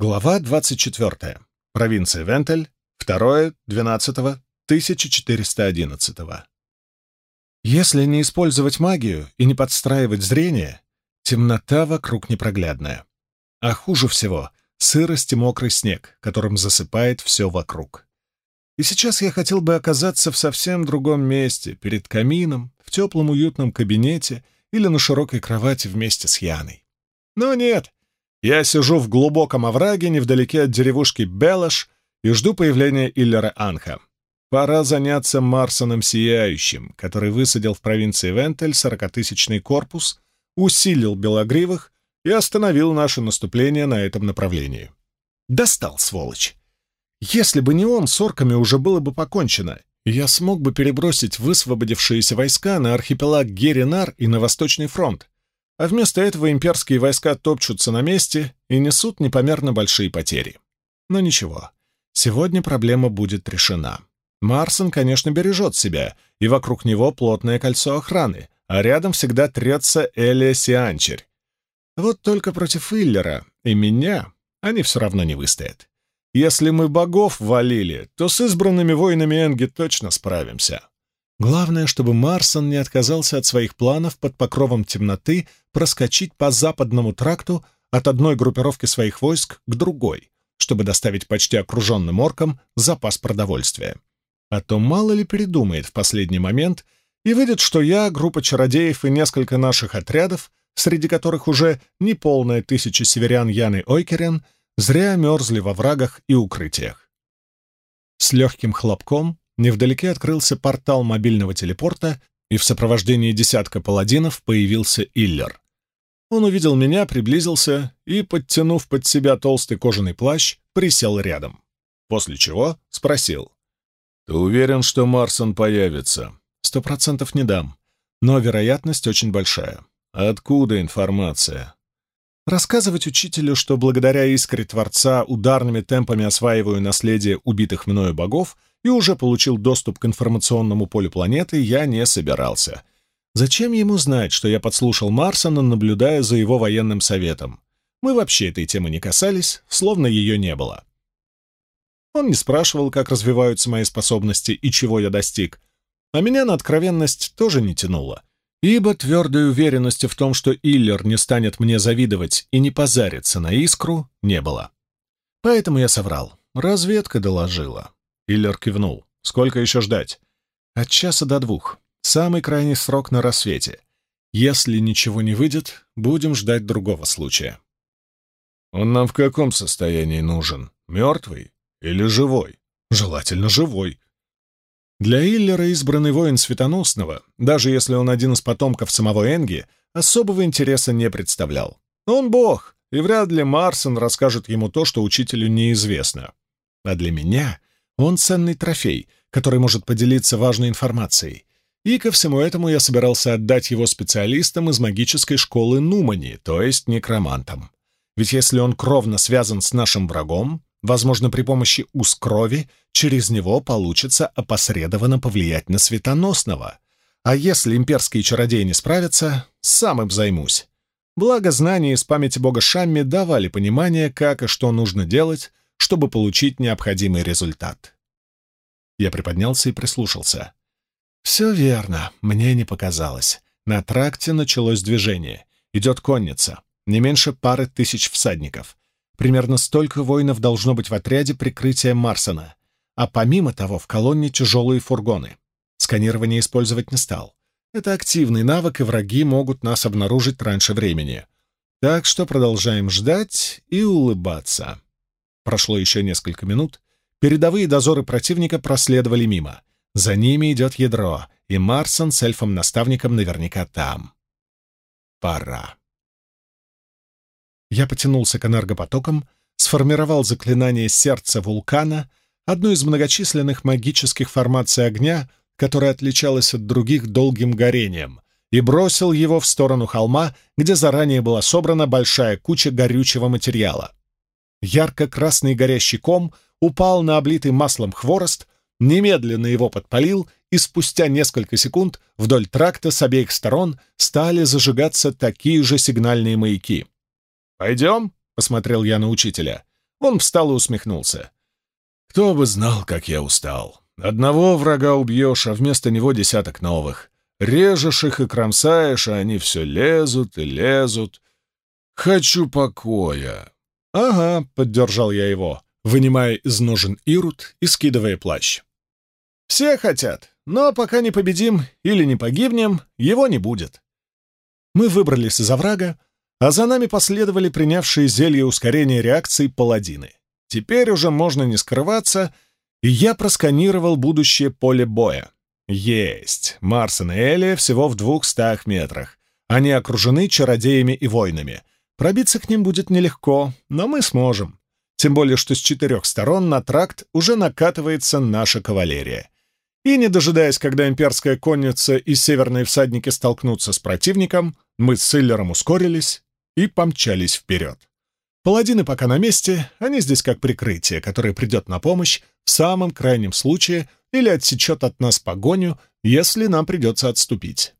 Глава 24. Провинция Вентель. 2.12.1411. Если не использовать магию и не подстраивать зрение, темнота вокруг непроглядная. А хуже всего — сырость и мокрый снег, которым засыпает все вокруг. И сейчас я хотел бы оказаться в совсем другом месте, перед камином, в теплом уютном кабинете или на широкой кровати вместе с Яной. Но нет, я сижу в глубоком овраге невдалеке от деревушки Белаш и жду появления Иллера Анха. Пора заняться Марсоном Сияющим, который высадил в провинции Вентель сорокатысячный корпус, усилил Белогривых и остановил наше наступление на этом направлении. Достал, сволочь! Если бы не он, с орками уже было бы покончено, я смог бы перебросить высвободившиеся войска на архипелаг Геринар и на Восточный фронт, а вместо этого имперские войска топчутся на месте и несут непомерно большие потери. Но ничего, сегодня проблема будет решена. Марсон, конечно, бережет себя, и вокруг него плотное кольцо охраны, а рядом всегда трется Элия Сианчерь. Вот только против Иллера и меня они все равно не выстоят. Если мы богов валили, то с избранными воинами Энги точно справимся. Главное, чтобы Марсон не отказался от своих планов под покровом темноты проскочить по западному тракту от одной группировки своих войск к другой, чтобы доставить почти окруженным оркам запас продовольствия. А то мало ли передумает в последний момент и выйдет, что я, группа чародеев и несколько наших отрядов, среди которых уже неполная тысяча северян Яны Ойкерен, зря мерзли во врагах и укрытиях. С легким хлопком невдалеке открылся портал мобильного телепорта, и в сопровождении десятка паладинов появился Иллер. Он увидел меня, приблизился и, подтянув под себя толстый кожаный плащ, присел рядом. После чего спросил. «Ты уверен, что Марсон появится?» «Сто процентов не дам, но вероятность очень большая». «Откуда информация?» Рассказывать учителю, что благодаря искре Творца ударными темпами осваиваю наследие убитых мною богов — и уже получил доступ к информационному полю планеты, я не собирался. Зачем ему знать, что я подслушал Марсона, наблюдая за его военным советом? Мы вообще этой темы не касались, словно ее не было. Он не спрашивал, как развиваются мои способности и чего я достиг, а меня на откровенность тоже не тянуло, ибо твердой уверенности в том, что Иллер не станет мне завидовать и не позарится на искру, не было. Поэтому я соврал. Разведка доложила. Иллер кивнул. «Сколько еще ждать?» «От часа до двух. Самый крайний срок на рассвете. Если ничего не выйдет, будем ждать другого случая». «Он нам в каком состоянии нужен? Мертвый или живой?» «Желательно живой». Для Иллера избранный воин Светоносного, даже если он один из потомков самого Энги, особого интереса не представлял. Он бог, и вряд ли Марсон расскажет ему то, что учителю неизвестно. А для меня он ценный трофей, который может поделиться важной информацией. И ко всему этому я собирался отдать его специалистам из магической школы Нумани, то есть некромантам. Ведь если он кровно связан с нашим врагом, возможно, при помощи уз крови через него получится опосредованно повлиять на светоносного. А если имперские чародеи не справятся, сам им займусь. Благо, знания из памяти бога Шамми давали понимание, как и что нужно делать, чтобы получить необходимый результат. Я приподнялся и прислушался. Все верно, мне не показалось. На тракте началось движение. Идет конница. Не меньше пары тысяч всадников. Примерно столько воинов должно быть в отряде прикрытия Марсона. А помимо того, в колонне тяжелые фургоны. Сканирование использовать не стал. Это активный навык, и враги могут нас обнаружить раньше времени. Так что продолжаем ждать и улыбаться. Прошло еще несколько минут. Передовые дозоры противника проследовали мимо. За ними идет ядро, и Марсон с эльфом-наставником наверняка там. Пора. Я потянулся к энергопотокам, сформировал заклинание сердца вулкана, одну из многочисленных магических формаций огня, которая отличалась от других долгим горением, и бросил его в сторону холма, где заранее была собрана большая куча горючего материала. Ярко-красный горящий ком упал на облитый маслом хворост, немедленно его подпалил, и спустя несколько секунд вдоль тракта с обеих сторон стали зажигаться такие же сигнальные маяки. «Пойдем?» — посмотрел я на учителя. Он встал и усмехнулся. «Кто бы знал, как я устал. Одного врага убьешь, а вместо него десяток новых. Режешь их и кромсаешь, а они все лезут и лезут. Хочу покоя». «Ага», — поддержал я его, вынимая из ножен Ирут и скидывая плащ. «Все хотят, но пока не победим или не погибнем, его не будет». Мы выбрались из оврага, а за нами последовали принявшие зелье ускорения реакции паладины. Теперь уже можно не скрываться, и я просканировал будущее поле боя. Есть! Марсон и Элия всего в двухстах метрах. Они окружены чародеями и воинами. Пробиться к ним будет нелегко, но мы сможем. Тем более, что с четырех сторон на тракт уже накатывается наша кавалерия. И, не дожидаясь, когда имперская конница и северные всадники столкнутся с противником, мы с Силлером ускорились и помчались вперед. Паладины пока на месте, они здесь как прикрытие, которое придет на помощь в самом крайнем случае или отсечет от нас погоню, если нам придется отступить.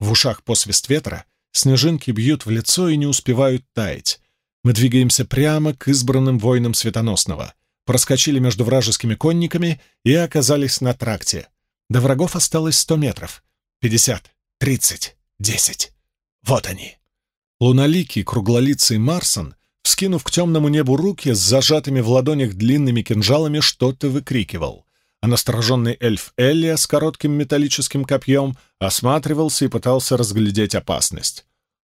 В ушах посвист ветра, снежинки бьют в лицо и не успевают таять. Мы двигаемся прямо к избранным воинам Светоносного, проскочили между вражескими конниками и оказались на тракте. До врагов осталось сто метров. Пятьдесят, тридцать, десять. Вот они. Луналикий, круглолицый Марсон, вскинув к темному небу руки с зажатыми в ладонях длинными кинжалами, что-то выкрикивал. А настороженный эльф Элия с коротким металлическим копьем осматривался и пытался разглядеть опасность.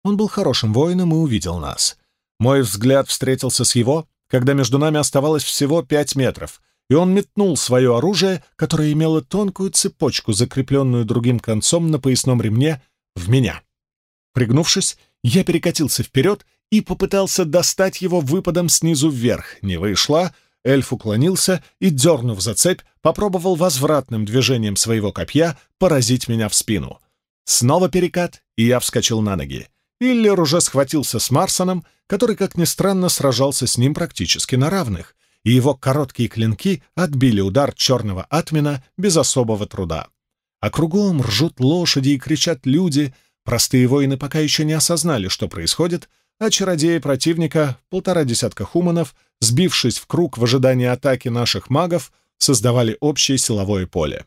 Он был хорошим воином и увидел нас. Мой взгляд встретился с его, когда между нами оставалось всего пять метров, и он метнул свое оружие, которое имело тонкую цепочку, закрепленную другим концом на поясном ремне, в меня. Пригнувшись, я перекатился вперед и попытался достать его выпадом снизу вверх. Не вышло. Эльф уклонился и, дернув за цепь, попробовал возвратным движением своего копья поразить меня в спину. Снова перекат, и я вскочил на ноги. Иллер уже схватился с Марсоном, который, как ни странно, сражался с ним практически на равных, и его короткие клинки отбили удар черного атмина без особого труда. А кругом ржут лошади и кричат люди, Простые воины пока еще не осознали, что происходит, а чародеи противника, полтора десятка хуманов, сбившись в круг в ожидании атаки наших магов, создавали общее силовое поле.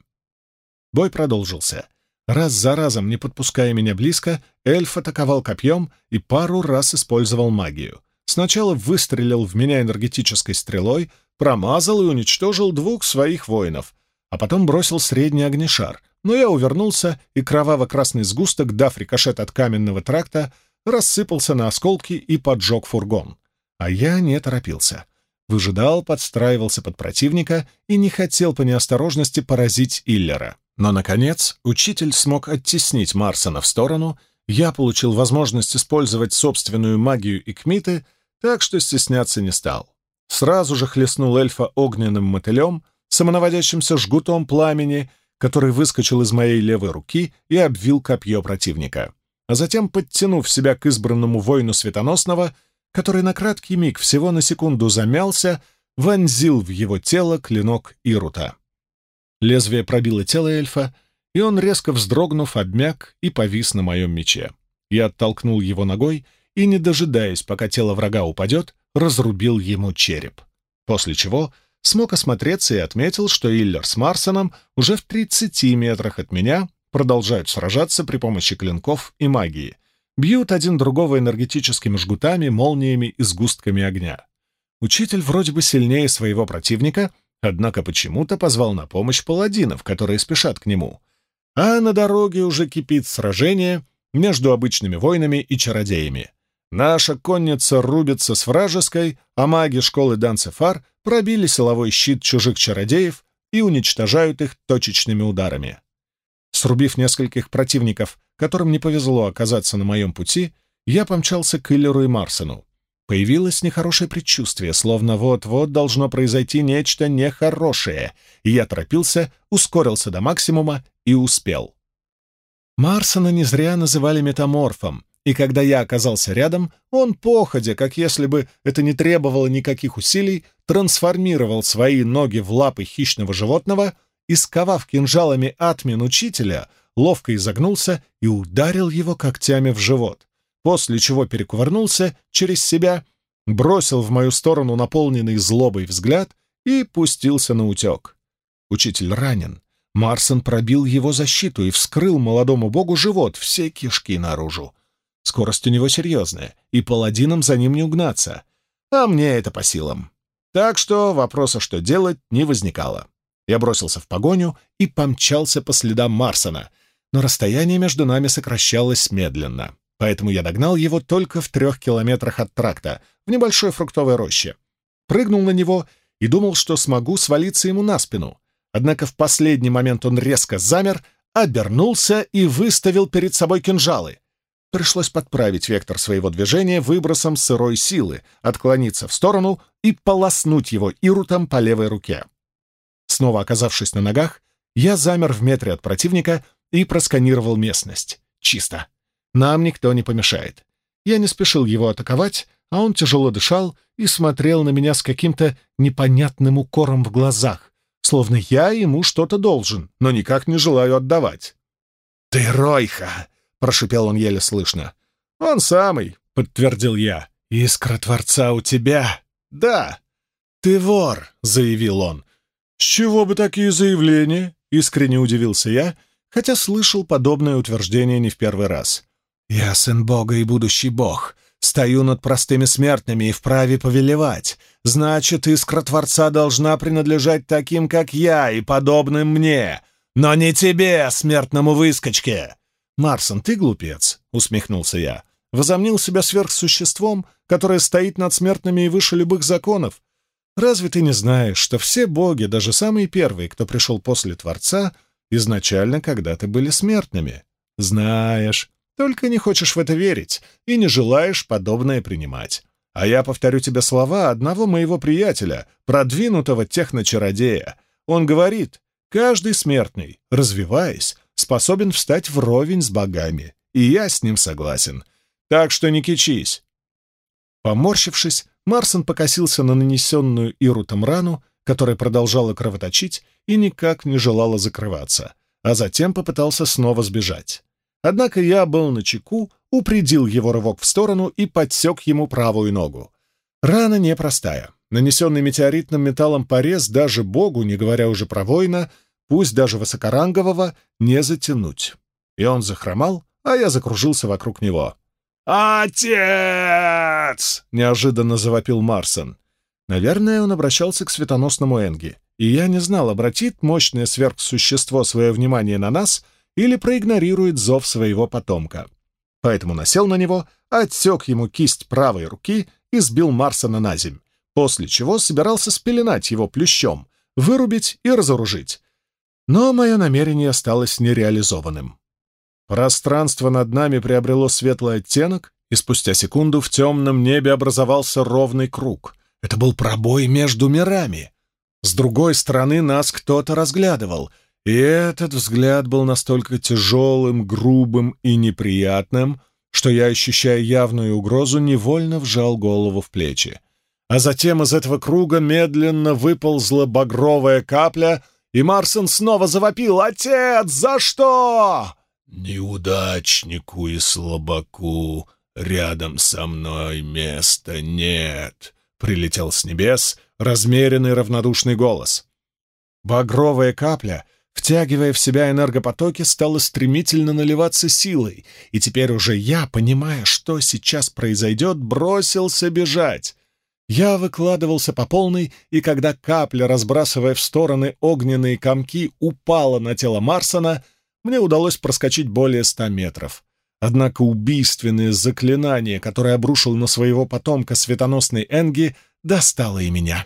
Бой продолжился. Раз за разом, не подпуская меня близко, эльф атаковал копьем и пару раз использовал магию. Сначала выстрелил в меня энергетической стрелой, промазал и уничтожил двух своих воинов, а потом бросил средний огнешар, но я увернулся, и кроваво-красный сгусток, дав рикошет от каменного тракта, рассыпался на осколки и поджег фургон. А я не торопился. Выжидал, подстраивался под противника и не хотел по неосторожности поразить Иллера. Но, наконец, учитель смог оттеснить Марсона в сторону, я получил возможность использовать собственную магию и кмиты, так что стесняться не стал. Сразу же хлестнул эльфа огненным мотылем, самонаводящимся жгутом пламени — который выскочил из моей левой руки и обвил копье противника. А затем, подтянув себя к избранному воину Светоносного, который на краткий миг всего на секунду замялся, вонзил в его тело клинок Ирута. Лезвие пробило тело эльфа, и он, резко вздрогнув, обмяк и повис на моем мече. Я оттолкнул его ногой и, не дожидаясь, пока тело врага упадет, разрубил ему череп. После чего смог осмотреться и отметил, что Иллер с Марсоном уже в 30 метрах от меня продолжают сражаться при помощи клинков и магии. Бьют один другого энергетическими жгутами, молниями и сгустками огня. Учитель вроде бы сильнее своего противника, однако почему-то позвал на помощь паладинов, которые спешат к нему. А на дороге уже кипит сражение между обычными воинами и чародеями. Наша конница рубится с вражеской, а маги школы Данцефар пробили силовой щит чужих чародеев и уничтожают их точечными ударами. Срубив нескольких противников, которым не повезло оказаться на моем пути, я помчался к Иллеру и Марсону. Появилось нехорошее предчувствие, словно вот-вот должно произойти нечто нехорошее, и я торопился, ускорился до максимума и успел. Марсона не зря называли метаморфом, и когда я оказался рядом, он, походя, как если бы это не требовало никаких усилий, трансформировал свои ноги в лапы хищного животного и, сковав кинжалами атмин учителя, ловко изогнулся и ударил его когтями в живот, после чего перекувырнулся через себя бросил в мою сторону наполненный злобой взгляд и пустился на утек. Учитель ранен. Марсон пробил его защиту и вскрыл молодому богу живот, все кишки наружу. Скорость у него серьезная, и паладинам за ним не угнаться. А мне это по силам. Так что вопроса, что делать, не возникало. Я бросился в погоню и помчался по следам Марсона, но расстояние между нами сокращалось медленно, поэтому я догнал его только в трех километрах от тракта, в небольшой фруктовой роще. Прыгнул на него и думал, что смогу свалиться ему на спину. Однако в последний момент он резко замер, обернулся и выставил перед собой кинжалы. Пришлось подправить вектор своего движения выбросом сырой силы, отклониться в сторону и полоснуть его ирутом по левой руке. Снова оказавшись на ногах, я замер в метре от противника и просканировал местность. Чисто. Нам никто не помешает. Я не спешил его атаковать, а он тяжело дышал и смотрел на меня с каким-то непонятным укором в глазах, словно я ему что-то должен, но никак не желаю отдавать. «Ты Ройха!» — прошипел он еле слышно. «Он самый», — подтвердил я. «Искра Творца у тебя?» «Да». «Ты вор», — заявил он. «С чего бы такие заявления?» — искренне удивился я, хотя слышал подобное утверждение не в первый раз. «Я сын Бога и будущий Бог. Стою над простыми смертными и вправе повелевать. Значит, искра Творца должна принадлежать таким, как я, и подобным мне. Но не тебе, смертному выскочке!» «Марсон, ты глупец», — усмехнулся я. «Возомнил себя сверхсуществом, которое стоит над смертными и выше любых законов, Разве ты не знаешь, что все боги, даже самые первые, кто пришел после Творца, изначально когда-то были смертными? Знаешь, только не хочешь в это верить и не желаешь подобное принимать. А я повторю тебе слова одного моего приятеля, продвинутого техночародея. Он говорит, каждый смертный, развиваясь, способен встать вровень с богами. И я с ним согласен. Так что не кичись. Поморщившись, Марсон покосился на нанесенную Ирутом рану, которая продолжала кровоточить и никак не желала закрываться, а затем попытался снова сбежать. Однако я был на чеку, упредил его рывок в сторону и подсек ему правую ногу. Рана непростая. Нанесенный метеоритным металлом порез даже богу, не говоря уже про воина, пусть даже высокорангового, не затянуть. И он захромал, а я закружился вокруг него. «Отец!» — неожиданно завопил Марсон. Наверное, он обращался к светоносному Энги, и я не знал, обратит мощное сверхсущество свое внимание на нас или проигнорирует зов своего потомка. Поэтому насел на него, отсек ему кисть правой руки и сбил Марсона на земь, после чего собирался спеленать его плющом, вырубить и разоружить. Но мое намерение осталось нереализованным. Пространство над нами приобрело светлый оттенок, и спустя секунду в темном небе образовался ровный круг. Это был пробой между мирами. С другой стороны нас кто-то разглядывал, и этот взгляд был настолько тяжелым, грубым и неприятным, что я, ощущая явную угрозу, невольно вжал голову в плечи. А затем из этого круга медленно выползла багровая капля, и Марсон снова завопил «Отец, за что?» «Неудачнику и слабаку рядом со мной места нет», — прилетел с небес размеренный равнодушный голос. Багровая капля, втягивая в себя энергопотоки, стала стремительно наливаться силой, и теперь уже я, понимая, что сейчас произойдет, бросился бежать. Я выкладывался по полной, и когда капля, разбрасывая в стороны огненные комки, упала на тело Марсона — мне удалось проскочить более ста метров. Однако убийственное заклинание, которое обрушил на своего потомка светоносный Энги, достало и меня.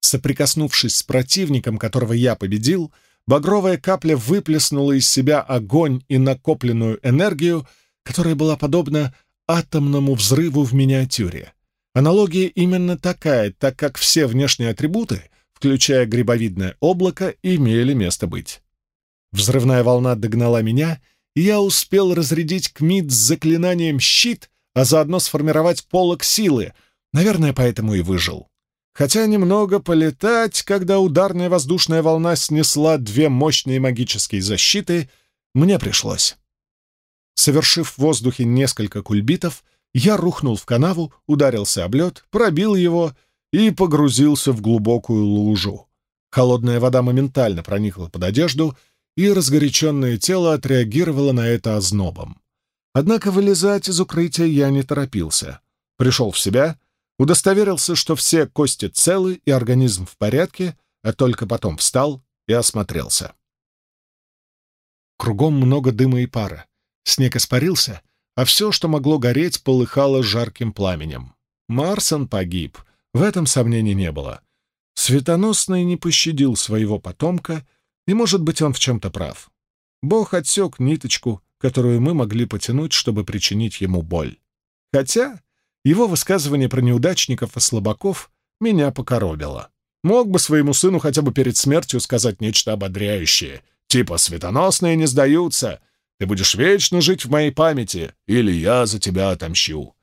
Соприкоснувшись с противником, которого я победил, багровая капля выплеснула из себя огонь и накопленную энергию, которая была подобна атомному взрыву в миниатюре. Аналогия именно такая, так как все внешние атрибуты, включая грибовидное облако, имели место быть. Взрывная волна догнала меня, и я успел разрядить Кмит с заклинанием «Щит», а заодно сформировать полок силы. Наверное, поэтому и выжил. Хотя немного полетать, когда ударная воздушная волна снесла две мощные магические защиты, мне пришлось. Совершив в воздухе несколько кульбитов, я рухнул в канаву, ударился об лед, пробил его и погрузился в глубокую лужу. Холодная вода моментально проникла под одежду, и разгоряченное тело отреагировало на это ознобом. Однако вылезать из укрытия я не торопился. Пришел в себя, удостоверился, что все кости целы и организм в порядке, а только потом встал и осмотрелся. Кругом много дыма и пара. Снег испарился, а все, что могло гореть, полыхало жарким пламенем. Марсон погиб, в этом сомнений не было. Светоносный не пощадил своего потомка, и, может быть, он в чем-то прав. Бог отсек ниточку, которую мы могли потянуть, чтобы причинить ему боль. Хотя его высказывание про неудачников и слабаков меня покоробило. Мог бы своему сыну хотя бы перед смертью сказать нечто ободряющее, типа «светоносные не сдаются», «ты будешь вечно жить в моей памяти» или «я за тебя отомщу».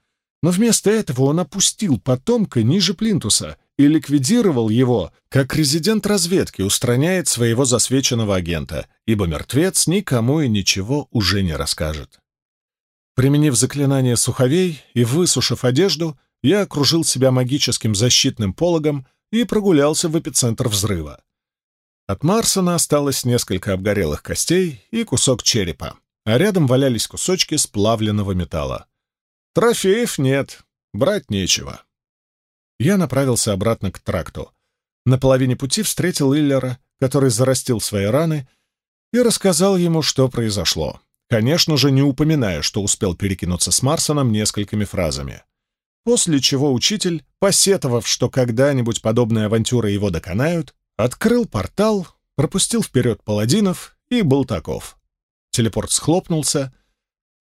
Но вместо этого он опустил потомка ниже плинтуса и ликвидировал его, как резидент разведки устраняет своего засвеченного агента, ибо мертвец никому и ничего уже не расскажет. Применив заклинание суховей и высушив одежду, я окружил себя магическим защитным пологом и прогулялся в эпицентр взрыва. От Марсона осталось несколько обгорелых костей и кусок черепа, а рядом валялись кусочки сплавленного металла. Трофеев нет, брать нечего. Я направился обратно к тракту. На половине пути встретил Иллера, который зарастил свои раны, и рассказал ему, что произошло. Конечно же, не упоминая, что успел перекинуться с Марсоном несколькими фразами. После чего учитель, посетовав, что когда-нибудь подобные авантюры его доконают, открыл портал, пропустил вперед паладинов и был таков. Телепорт схлопнулся.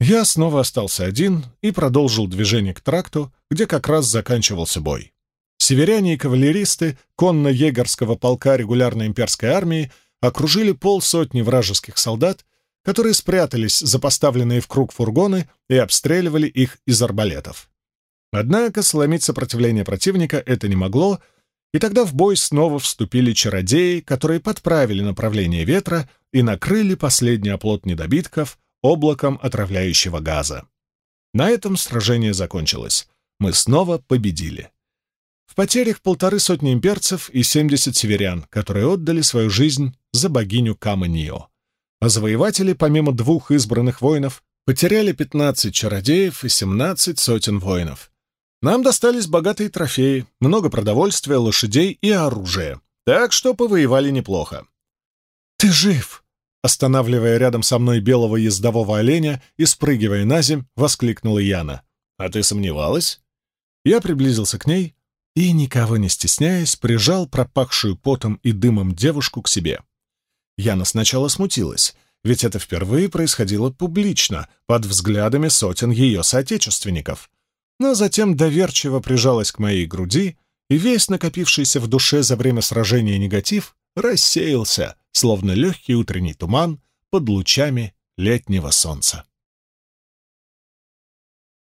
Я снова остался один и продолжил движение к тракту, где как раз заканчивался бой. Северяне и кавалеристы конно-егерского полка регулярной имперской армии окружили полсотни вражеских солдат которые спрятались за поставленные в круг фургоны и обстреливали их из арбалетов. Однако сломить сопротивление противника это не могло, и тогда в бой снова вступили чародеи, которые подправили направление ветра и накрыли последний оплот недобитков облаком отравляющего газа. На этом сражение закончилось. Мы снова победили. В потерях полторы сотни имперцев и 70 северян, которые отдали свою жизнь за богиню Каманио а завоеватели, помимо двух избранных воинов, потеряли 15 чародеев и 17 сотен воинов. Нам достались богатые трофеи, много продовольствия, лошадей и оружия, так что повоевали неплохо. «Ты жив!» Останавливая рядом со мной белого ездового оленя и спрыгивая на земь, воскликнула Яна. «А ты сомневалась?» Я приблизился к ней и, никого не стесняясь, прижал пропахшую потом и дымом девушку к себе. Яна сначала смутилась, ведь это впервые происходило публично, под взглядами сотен ее соотечественников. Но затем доверчиво прижалась к моей груди, и весь накопившийся в душе за время сражения негатив рассеялся, словно легкий утренний туман под лучами летнего солнца.